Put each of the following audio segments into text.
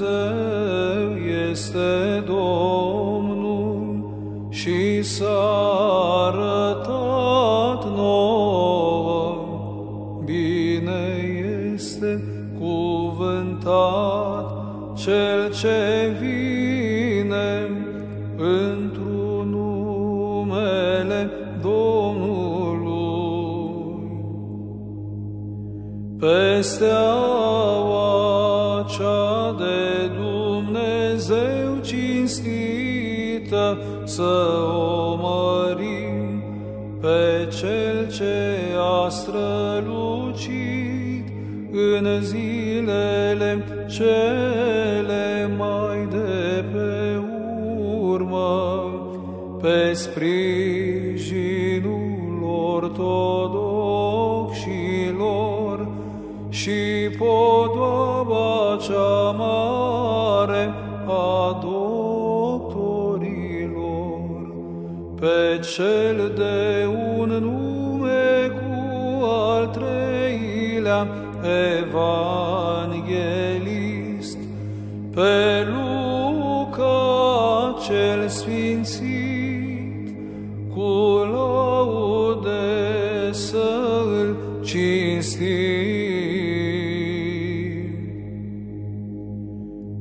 Dumnezeu este Domnul și s-a cele mai de pe urmă, pe sprijinul ortodoxilor și podoaba cea mare a doctorilor, pe cel de un nume cu al treilea evanghelist, pe Luca cel sfințit, cu laude să-l cinstim.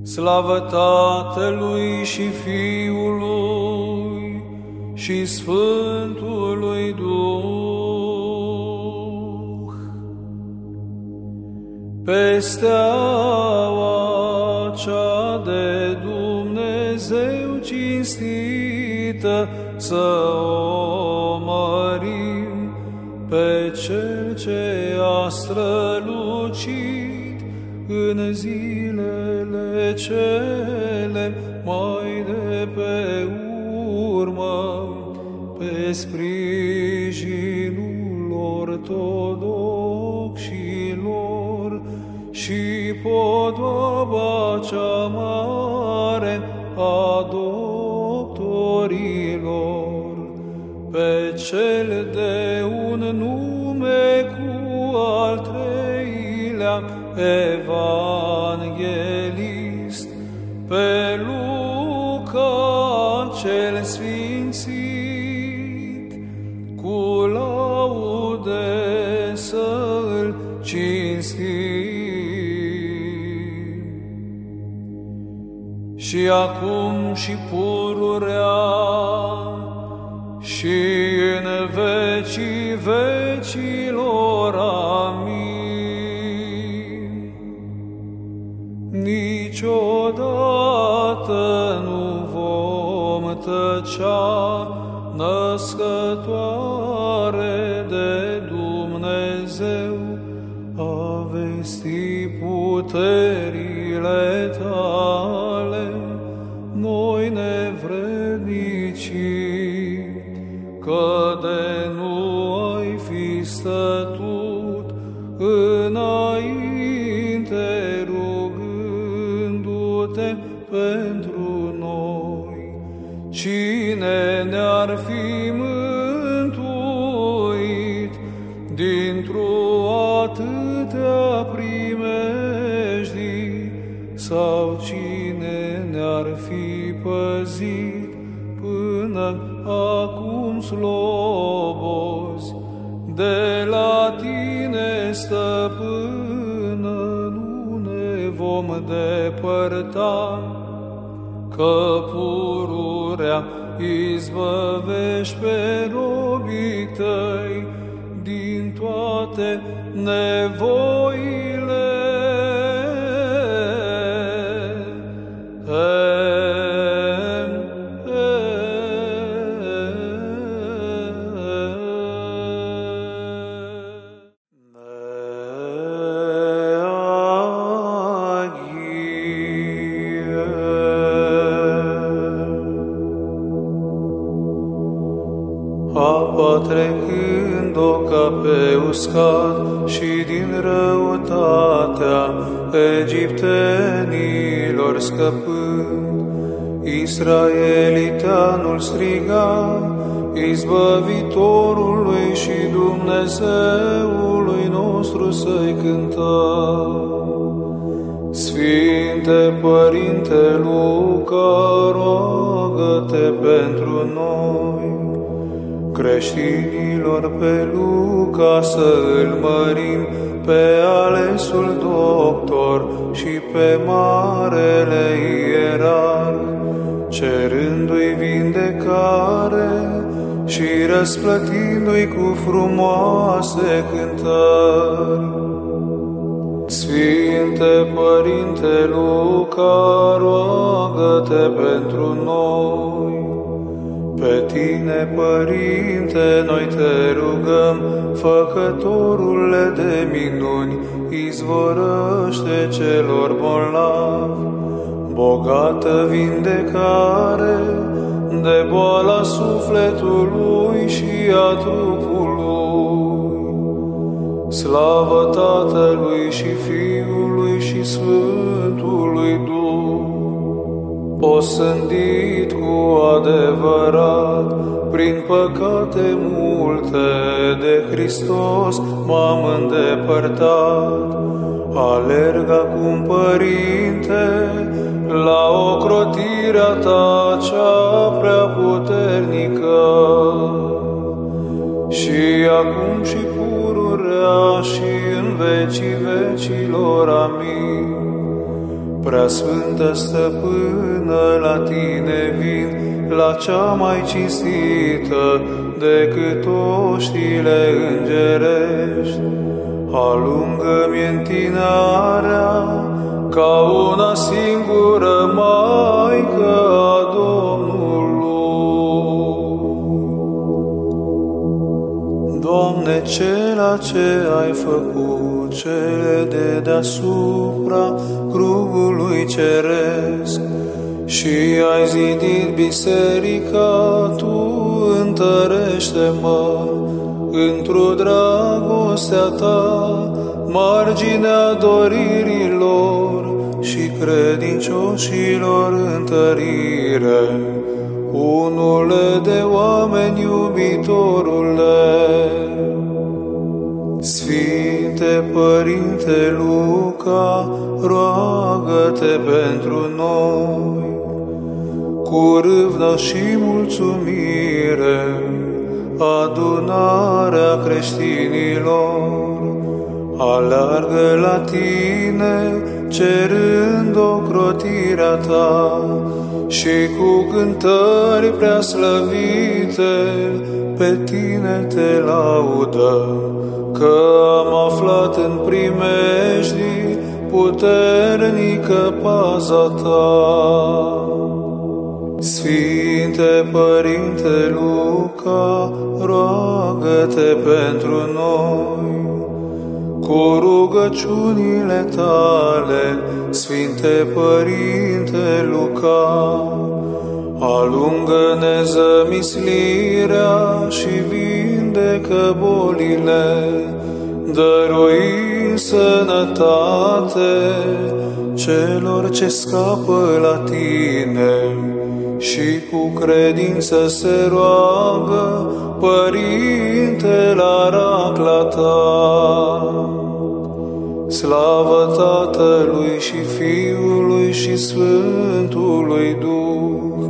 Slavă Tatălui și Fiului și Sfântului Duh. Peste aua cea de Dumnezeu cinstită să o mărim pe cel ce a strălucit în zilele cele mai de pe urmă, pe sprijinul ortodoxilor și podoaba cea mare a doctorilor, pe cel de un nume cu al treilea evanghelist, pe Și acum și pururea și în vecii vecilor. Amin. Niciodată nu vom tăcea născătoare de Dumnezeu, a vesti puterile tale, de la tine, stăpână, nu ne vom depărta, că pururea izbăvești pe robii tăi din toate nevoile. Israelitanul strigă, răsplătindu-i cu frumoase cântări. Sfinte Părinte Luca, roagă-te pentru noi. Pe tine, Părinte, noi te rugăm, Făcătorule de minuni, izvorăște celor bolnavi, bogată vindecare de boala sufletului și a trupului. Slavă Tatălui și Fiului și Sfântului Duh, osândit cu adevărat, prin păcate multe de Hristos m-am îndepărtat. Alerg acum, Părinte, la ocrotirea Ta cea prea puternică. Și acum și pururea și în vecii vecilor, amin. Prea Sfântă Stăpână, la Tine vin, la cea mai cinstită decât oștile îngerești. Alungă-mi întinarea ca una singură Maică a Domnului. Doamne, cela ce ai făcut, cele de deasupra grubului ceresc, și ai zidit biserica, Tu întărește-mă într-o dragostea Ta, marginea doririlor și credincioșilor întărire. Unule de oameni iubitorule, Sfinte Părinte Luca, roagă-te pentru noi, cu râvnă și mulțumire, adunarea creștinilor, alargă la tine, cerând ocrotirea ta, și cu cântări prea slăvite, pe tine te laudă, că am aflat în primejdii puternică paza ta. Sfinte Părinte Luca, roagă-te pentru noi. Cu rugăciunile tale, Sfinte Părinte Luca, alungă-ne zămislirea și vindecă bolile, dărui sănătate celor ce scapă la tine și cu credință se roagă, Părinte, la racla ta. Slavă Tatălui și Fiului și Sfântului Duh,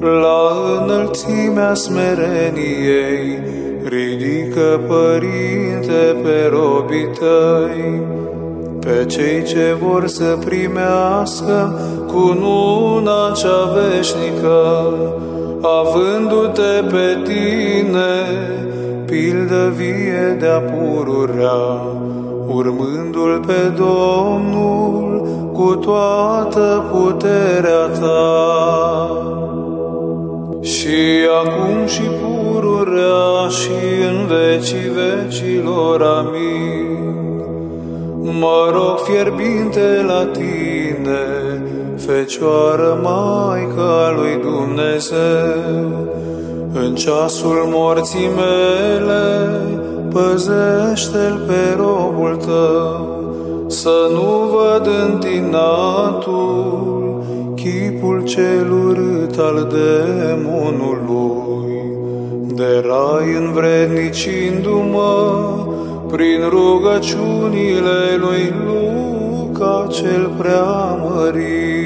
la înălțimea smereniei, ridică, Părinte, pe robii tăi, pe cei ce vor să primească cununa cea veșnică, avându-te pe tine, pildă vie de-a pururea, urmându-l pe Domnul cu toată puterea ta. Și acum și pururea și în vecii vecilor, amin. Mă rog fierbinte la tine, Fecioară Maica lui Dumnezeu, în ceasul morții mele, păzește-l pe robul tău, să nu văd întinatul chipul cel urât al demonului, de rai învrednicindu-mă prin rugăciunile lui Luca Luca cel preamărit. Izbăvește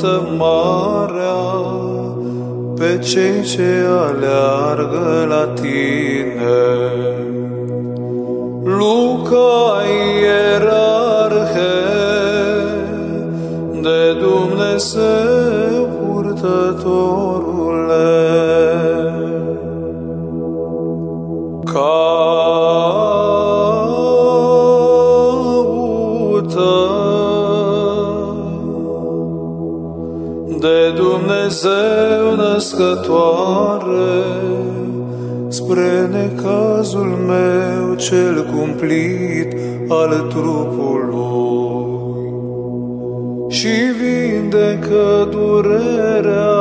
vătămarea pe cei ce aleargă la tine. Luca ierarhe de Dumnezeu născătoare, spre necazul meu cel cumplit al trupului și vindecă durerea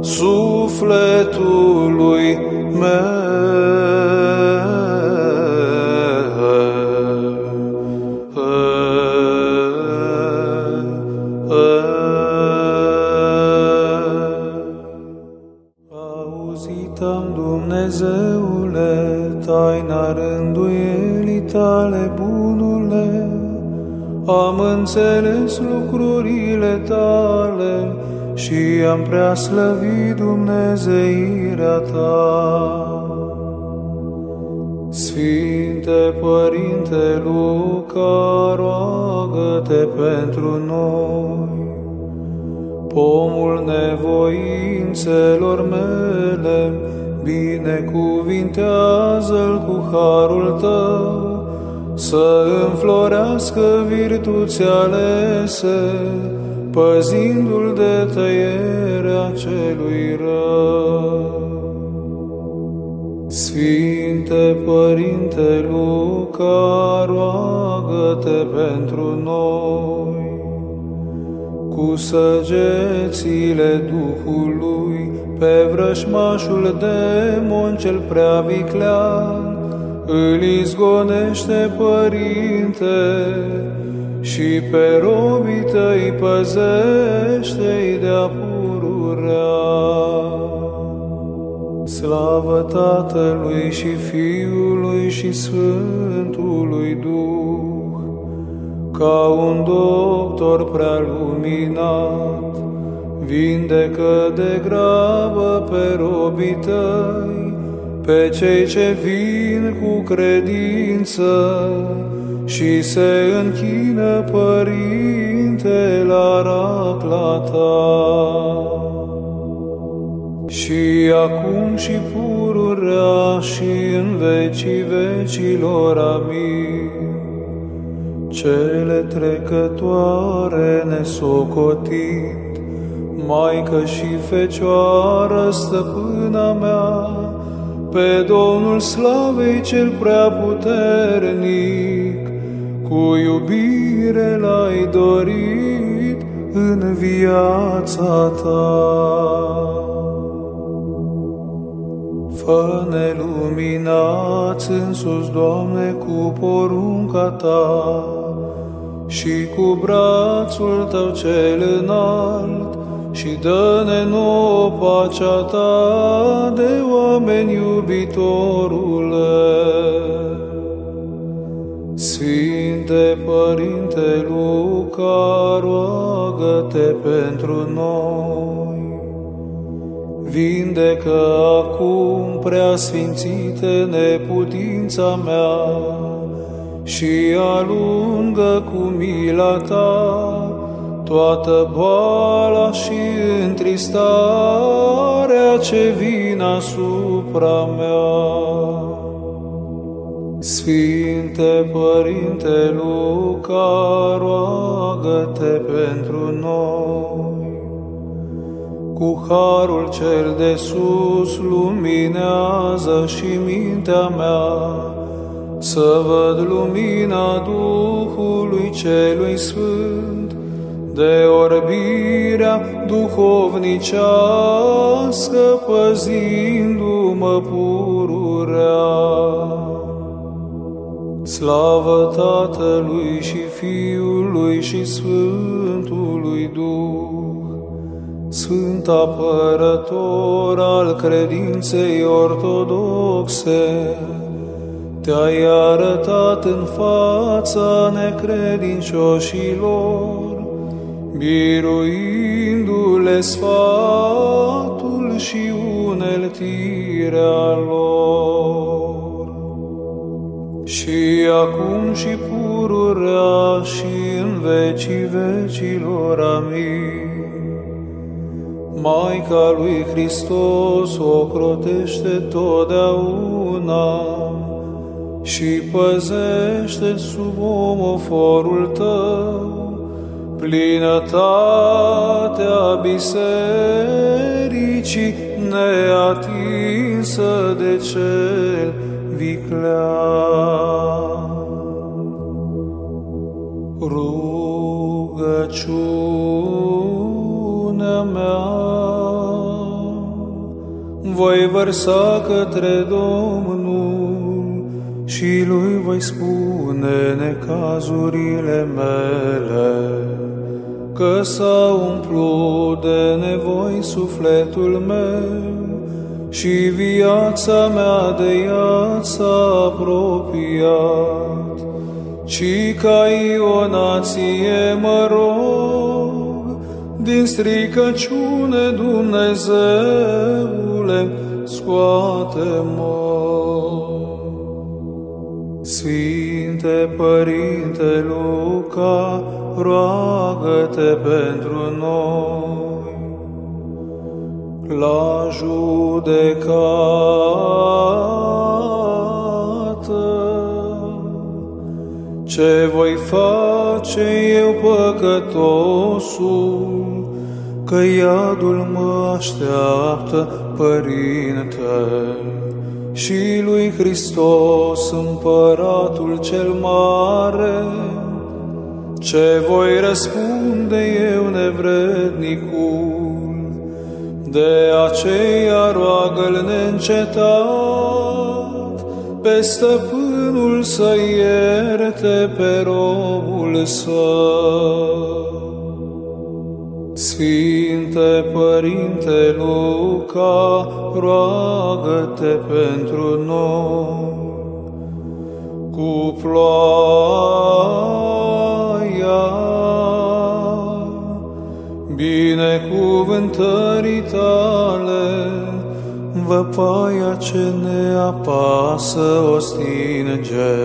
sufletului meu. Am înțeles lucrurile tale și am prea slăvit Dumnezeirea ta. Sfinte Părinte Luca, roagă-te pentru noi. Pomul nevoințelor mele, binecuvintează-l cu harul tău, să înflorească virtuți alese, păzindu-l de tăierea celui rău. Sfinte Părinte Luca, roagă-te pentru noi. Cu săgețile Duhului, pe vrășmașul demon cel prea viclean, îl izgonește, Părinte, și pe robii tăi păzește-i de-a pururea. Slavă Tatălui și Fiului și Sfântului Duh, ca un doctor prea luminat, vindecă de grabă pe robii tăi, pe cei ce vin cu credință și se închină, Părinte, la racla ta. Și acum și pururea și în vecii vecilor, amin. Cele trecătoare nesocotit, Maică și Fecioară, stăpâna mea, pe Domnul Slavei cel prea puternic, cu iubire l-ai dorit în viața ta. Fă-ne luminați în sus, Doamne, cu porunca Ta și cu brațul Tău cel înalt și dă-ne nouă pacea Ta de oameni iubitorule. Sfinte Părinte Luca, roagă-te pentru noi. Vindecă acum, prea sfințite, neputința mea și alungă cu mila ta toată boala și întristarea ce vin asupra mea. Sfinte Părinte Luca, roagă-te pentru noi. Cu harul cel de sus luminează și mintea mea, să văd lumina Duhului celui Sfânt, de orbirea duhovnicească păzindu-mă pururea. Slavă Tatălui și Fiului și Sfântului Duh, Sfânt apărător al credinței ortodoxe, te-ai arătat în fața necredincioșilor, biruindu-le sfatul și uneltirea lor. Și acum și pururea și în vecii vecilor, amin. Maica lui Hristos o crotește totdeauna și păzește sub omoforul tău plinătatea bisericii neatinsă de cel viclean. Rugăciunea mea voi vărsa către Domnul și lui voi spune necazurile mele că s-a umplut de nevoi sufletul meu și viața mea de ea s-a apropiat, ci ca o nație mă rog, din stricăciune Dumnezeule, scoate-mă. Sfinte Părinte Luca, roagă-te pentru noi. La judecată ce voi face eu păcătosul, că iadul mă așteaptă, Părinte, și lui Hristos, Împăratul cel Mare, ce voi răspunde eu nevrednicul? De aceea roagă-l neîncetat pe stăpânul să ierte pe robul său. Sfinte Părinte Luca, roagă-te pentru noi. Cu ploaie binecuvântării tale, văpaia ce ne apasă o stinge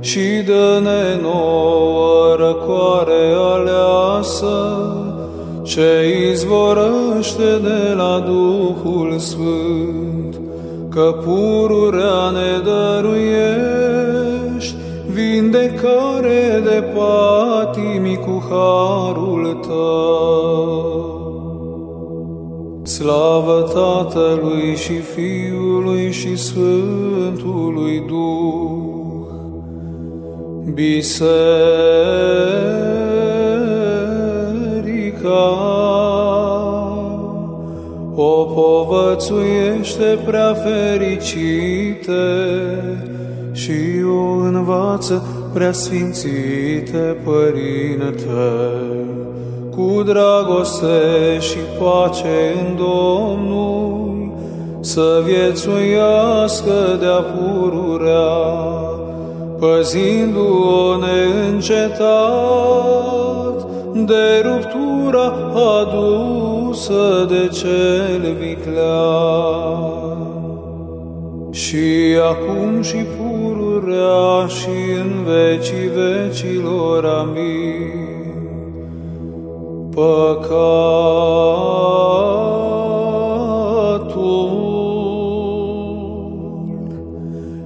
și dă-ne nouă răcoare aleasă, ce izvorăște de la Duhul Sfânt, că pururea ne dăruiești, vindecare de patimi cu harul tău. Slavă Tatălui și Fiului și Sfântului Duh, Biserica o povățuiește prea fericite, și o învață prea sfințite Părinte, cu dragoste și pace în Domnul, să viețuiască de-a pururea, păzindu-o neîncetat de ruptura adusă de cel viclean. Și acum și pururea și în vecii vecilor. Amin. Păcatul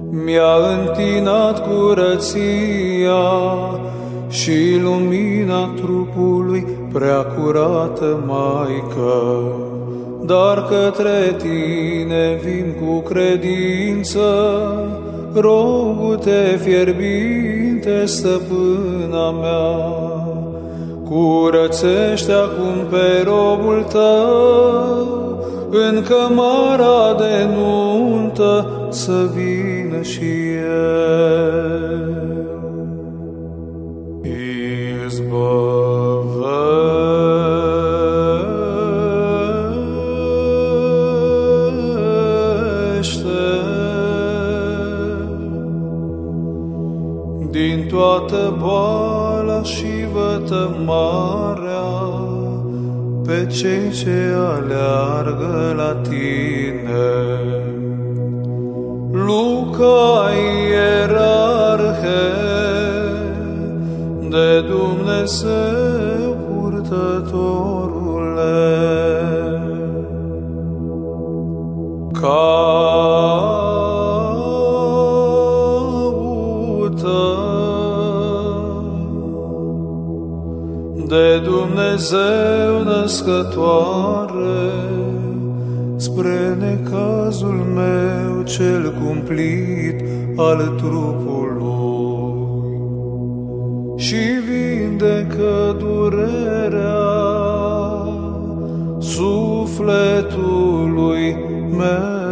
mi-a întinat curăția și lumina trupului prea curată, Maică dar către tine vin cu credință, rogu-te fierbinte, stăpâna mea, curățește acum pe robul tău, în cămara de nuntă să vină și el. Toată boala și vătămarea pe cei ce aleargă la tine. Luca ierarhe de Dumnezeu purtătorule, de Dumnezeu născătoare, spre necazul meu cel cumplit al trupului și vindecă durerea sufletului meu.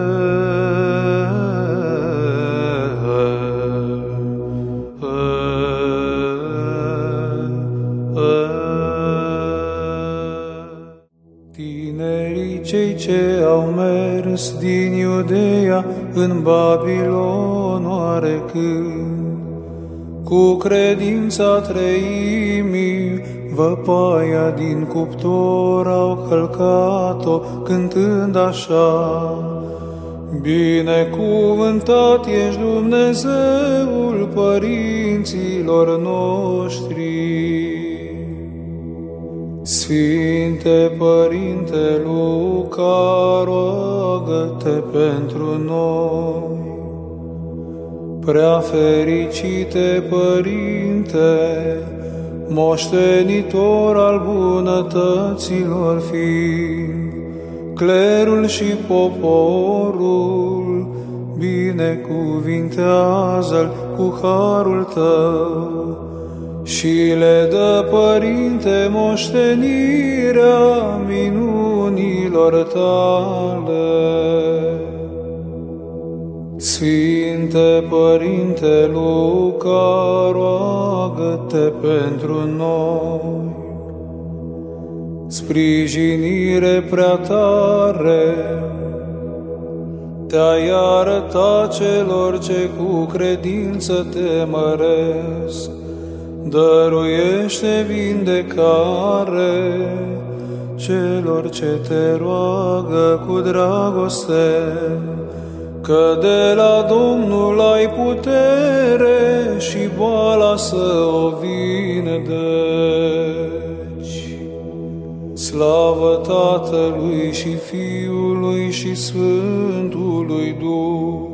Mers din Iudeea în Babilon oarecând. Cu credința treimii, văpaia din cuptor au călcat-o cântând așa. Binecuvântat ești Dumnezeul părinților noștri. Sfinte Părinte Luca, roagă-te pentru noi. Prea fericite Părinte, moștenitor al bunătăților fiind, clerul și poporul, binecuvintează-l cu harul tău, și le dă, Părinte, moștenirea minunilor tale. Sfinte Părinte Luca, roagă-te pentru noi. Sprijinire prea tare, te-ai arătat celor ce cu credință te măresc, dăruiește vindecare celor ce te roagă cu dragoste, că de la Domnul ai putere și boala să o vindeci. Slavă Tatălui și Fiului și Sfântului Duh,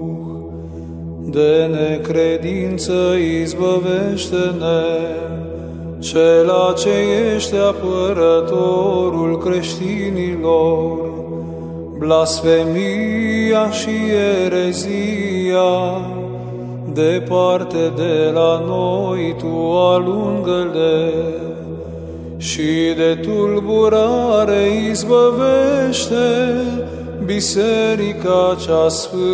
de necredință izbăvește-ne, cela ce ești apărătorul creștinilor, blasfemia și erezia, departe de la noi tu alungă-le, și de tulburare izbăvește biserica cea sfântă.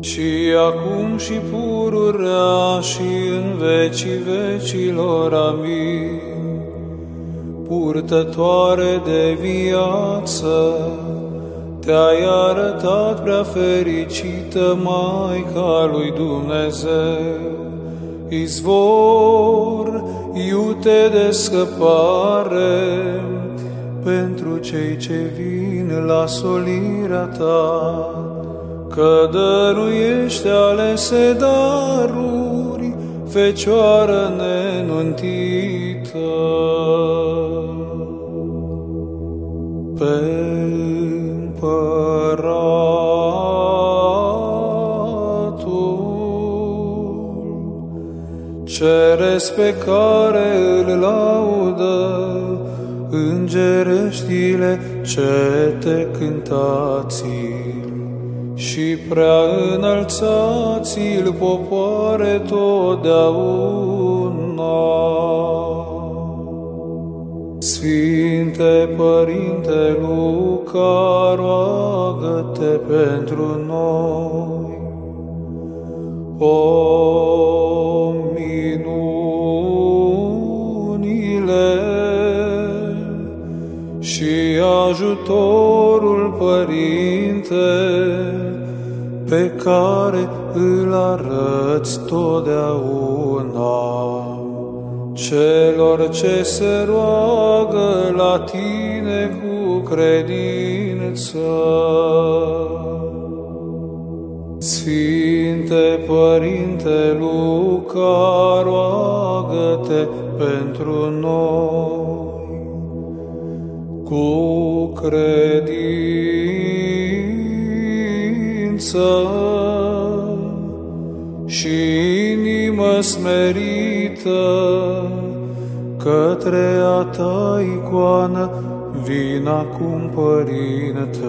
Și acum și pururea și în vecii vecilor, amin. Purtătoare de viață, te-ai arătat prea fericită Maica lui Dumnezeu, izvor, iute de scăpare, pentru cei ce vin la solirea ta, că dăruiește alese daruri, Fecioară nenuntită. Pe ceresc pe care îl laudă, îngereștile ce te cântați și prea înălțați-l popoare totdeauna. Sfinte Părinte Luca, roagă-te pentru noi. O ajutorul Părinte pe care îl arăți totdeauna celor ce se roagă la tine cu credință. Sfinte Părinte Luca, roagă-te pentru noi cu credință și inimă smerită către a ta icoană vin acum, Părinte,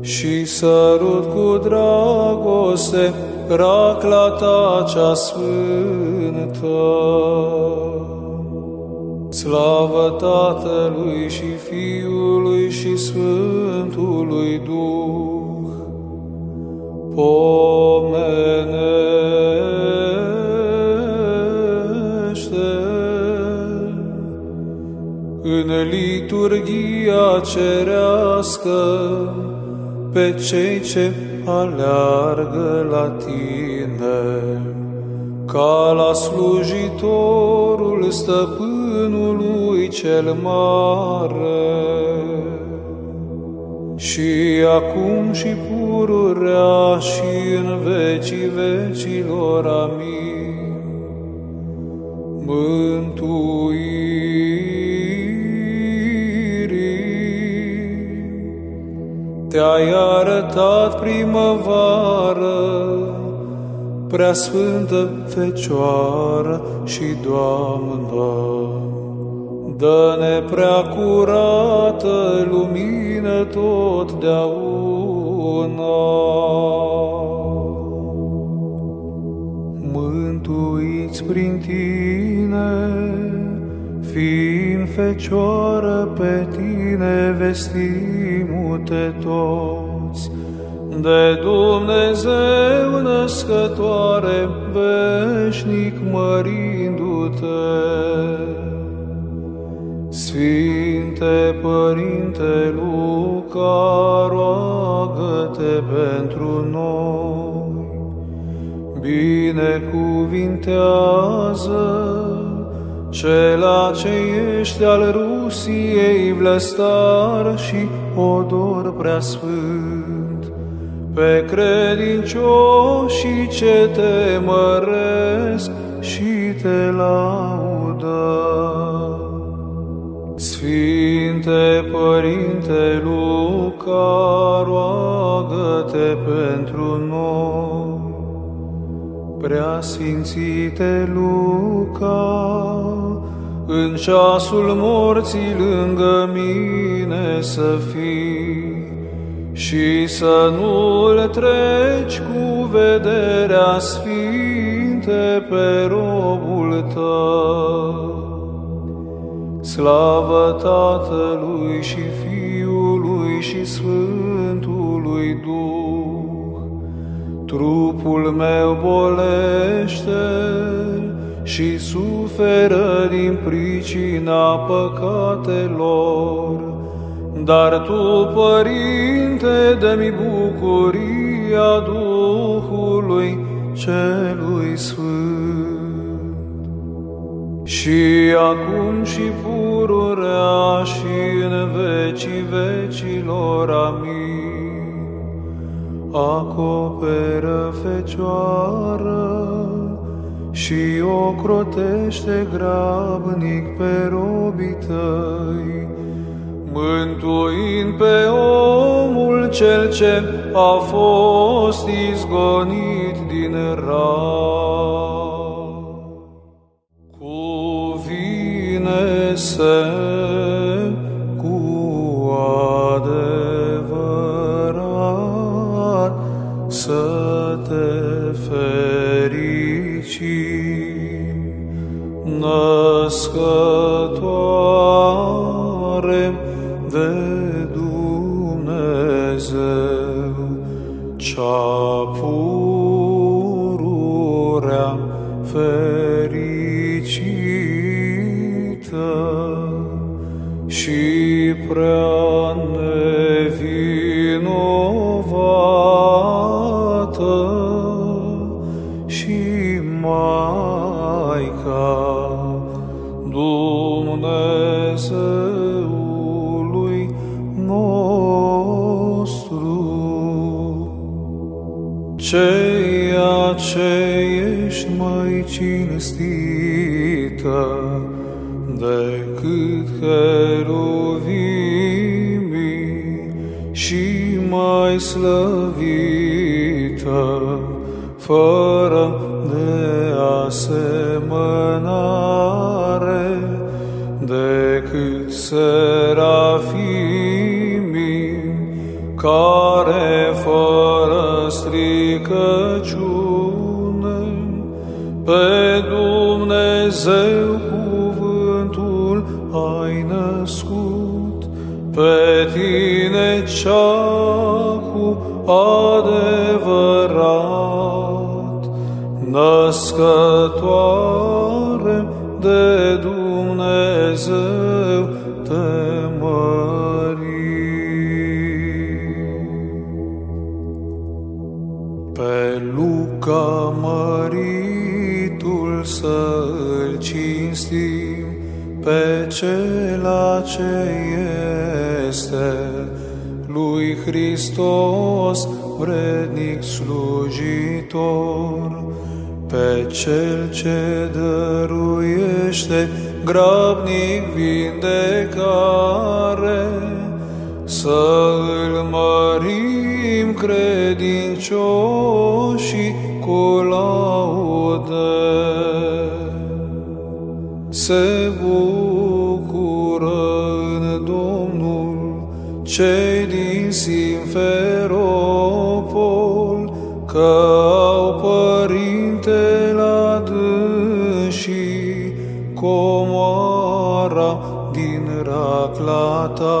și sărut cu dragoste racla ta cea sfântă. Slavă Tatălui și Fiului și Sfântului Duh, pomenește în liturgia cerească pe cei ce aleargă la tine, ca la slujitorul stăpânului cel mare. Și acum și pururea și în vecii vecilor, amin. Te-ai arătat primăvară, prea sfântă Fecioară și Doamnă. Dă-ne prea curată lumină totdeauna. Mântuiți prin tine, fiind Fecioară pe tine vestimute toți, de Dumnezeu născătoare, veșnic mărindu-te. Sfinte Părinte Luca, roagă-te pentru noi, binecuvintează cela ce ești al Rusiei vlăstar și odor preasfânt, pe credincioșii ce te măresc și te laudă. Sfinte Părinte Luca, roagă-te pentru noi. Prea Sfințite Luca, în ceasul morții lângă mine să fii și să nu-l treci cu vederea sfinte pe robul tău. Slavă Tatălui și Fiului și Sfântului Duh, trupul meu bolește și suferă din pricina păcatelor, dar Tu, Părinte, dă-mi bucuria Duhului Celui Sfânt. Și acum și pururea și în vecii vecilor, amin. Acoperă Fecioară și o crotește grabnic pe robii tăi, mântuind pe omul cel ce a fost izgonit din rai. Cuvine se cu adevărat să te ferici, născătoare ceea ce ești mai cinstită decât heruvimii și mai slăvită, fără de asemănare decât serafimii care fără stricăciune pe Dumnezeu cuvântul ai născut, pe tine cea cu adevărat, născătoare de măritul să-l cinstim, pe cela ce este lui Hristos vrednic slujitor, pe cel ce dăruiește grabnic vindecare, să îl mărim credincioși cu laude. Se bucură în Domnul cei din Simferopol, că au părinte la dânsii comoara din raclata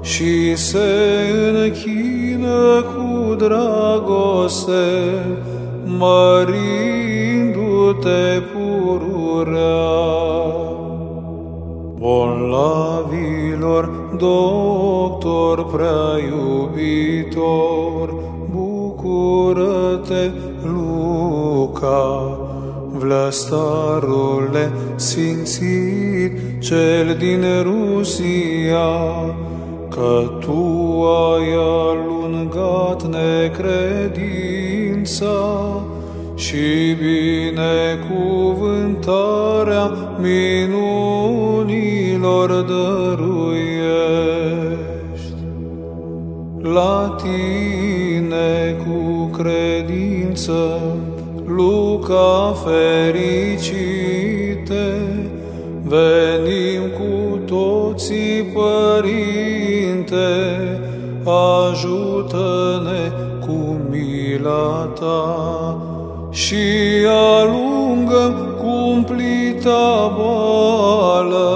și se închină cu dragoste, mărindu-te pururea. Bolnavilor, doctor prea iubitor, bucură-te, Luca, vlăstarule sfințit, cel din Rusia, că tu ai alungat necredința și binecuvântarea minunilor dăruiești. La tine cu credință, Luca fericite, venim cu toții, Părinte, ajută-ne cu mila ta și alungă cumplita boală,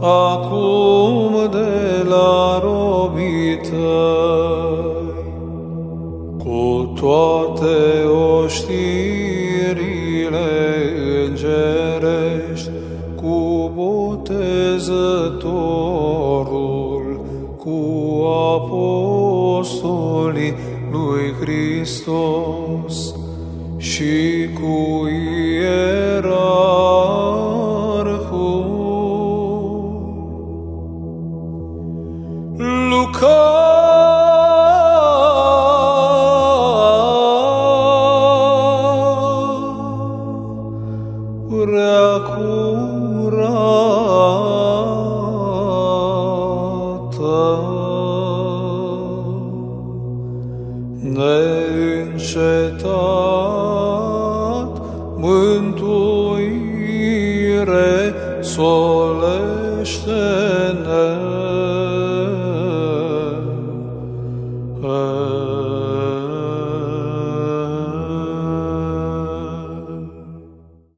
acum de la robii tăi. Cu toate oștirile îngerești, cu botezătorul, cu apostolii lui Hristos și cu ierarhul.